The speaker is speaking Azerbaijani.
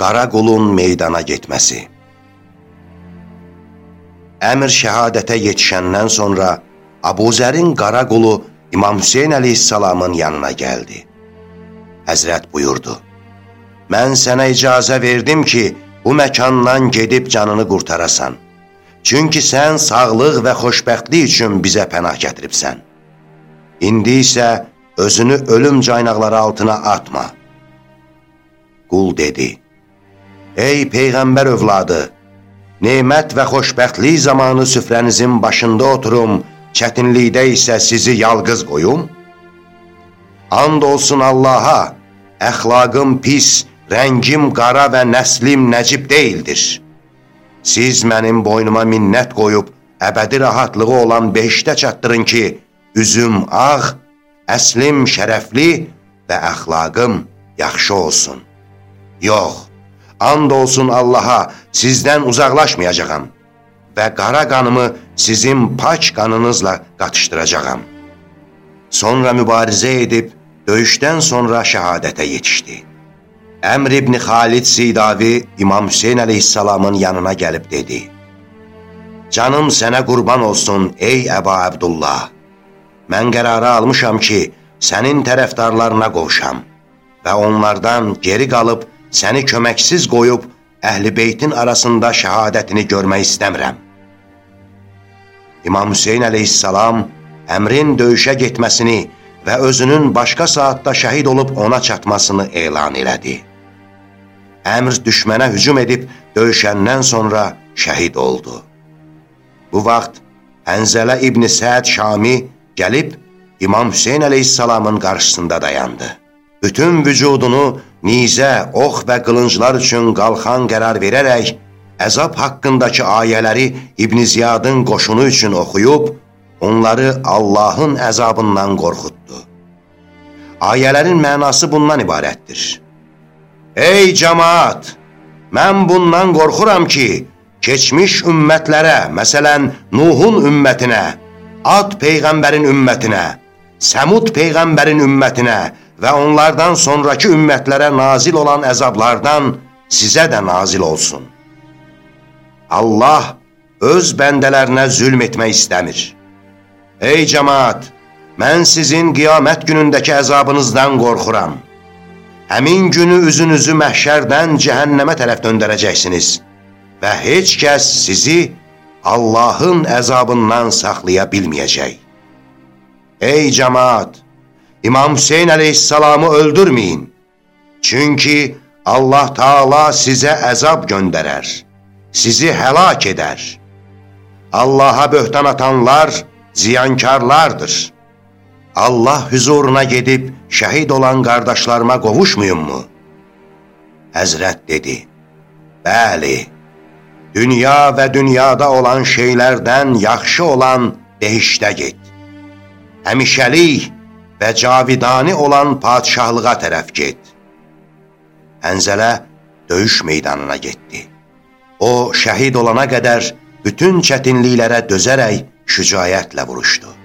qara qulun meydana getməsi. Əmr şəhadətə yetişəndən sonra Abuzərin qara qulu İmam Hüseyin əleyhissalamın yanına gəldi. Həzrət buyurdu, Mən sənə icazə verdim ki, bu məkandan gedib canını qurtarasan. Çünki sən sağlıq və xoşbəxtlik üçün bizə pənah gətiribsən. İndi isə özünü ölüm caynaqları altına atma. Qul dedi, Ey Peyğəmbər övladı, nemət və xoşbəxtlik zamanı süfrənizin başında oturum, çətinlikdə isə sizi yalqız qoyum? And olsun Allaha, əxlaqım pis, rəngim qara və nəslim nəcib deyildir. Siz mənim boynuma minnət qoyub, əbədi rahatlığı olan beşdə çatdırın ki, üzüm ağ, əslim şərəfli və əxlaqım yaxşı olsun. Yox, and olsun Allaha, sizdən uzaqlaşmayacağam və qara qanımı sizin pak qanınızla qatışdıracağam. Sonra mübarizə edib, döyüşdən sonra şəhadətə yetişdi. Əmr ibn Xalid Sidavi İmam Hüseyin əleyhissalamın yanına gəlib dedi, Canım sənə qurban olsun, ey Əba Əbdullah! Mən qərarı almışam ki, sənin tərəfdarlarına qovşam və onlardan geri qalıb səni köməksiz qoyub, əhl-i beytin arasında şəhadətini görmək istəmirəm. İmam Hüseyin əleyhissalam əmrin döyüşə getməsini və özünün başqa saatda şəhid olub ona çatmasını elan elədi. Əmr düşmənə hücum edib döyüşəndən sonra şəhid oldu. Bu vaxt Ənzələ İbni Səd Şami gəlib İmam Hüseyin əleyhissalamın qarşısında dayandı bütün vücudunu nizə, ox və qılınclar üçün qalxan qərar verərək, əzab haqqındakı ayələri İbn Ziyadın qoşunu üçün oxuyub, onları Allahın əzabından qorxutdu. Ayələrin mənası bundan ibarətdir. Ey cəmaat! Mən bundan qorxuram ki, keçmiş ümmətlərə, məsələn, Nuhun ümmətinə, Ad Peyğəmbərin ümmətinə, Səmud Peyğəmbərin ümmətinə və onlardan sonraki ümmətlərə nazil olan əzablardan sizə də nazil olsun. Allah öz bəndələrinə zülm etmək istəmir. Ey cəmaat, mən sizin qiyamət günündəki əzabınızdan qorxuram. Həmin günü üzünüzü məhşərdən cəhənnəmə tərəf döndərəcəksiniz və heç kəs sizi Allahın əzabından saxlaya bilməyəcək. Ey cəmaat, İmam Hüseyin əleyhissalamı öldürməyin. Çünki Allah Taala sizə əzab göndərər, sizi həlak edər. Allaha böhtan atanlar ziyankarlardır. Allah hüzuruna gedib şəhid olan qardaşlarıma qovuşmuyummu? Həzrət dedi, Bəli, dünya və dünyada olan şeylərdən yaxşı olan behişdə get. Həmişəlik, və cavidani olan padişahlığa tərəf get. Hənzələ döyüş meydanına getdi. O, şəhid olana qədər bütün çətinliklərə dözərək şücayətlə vuruşdu.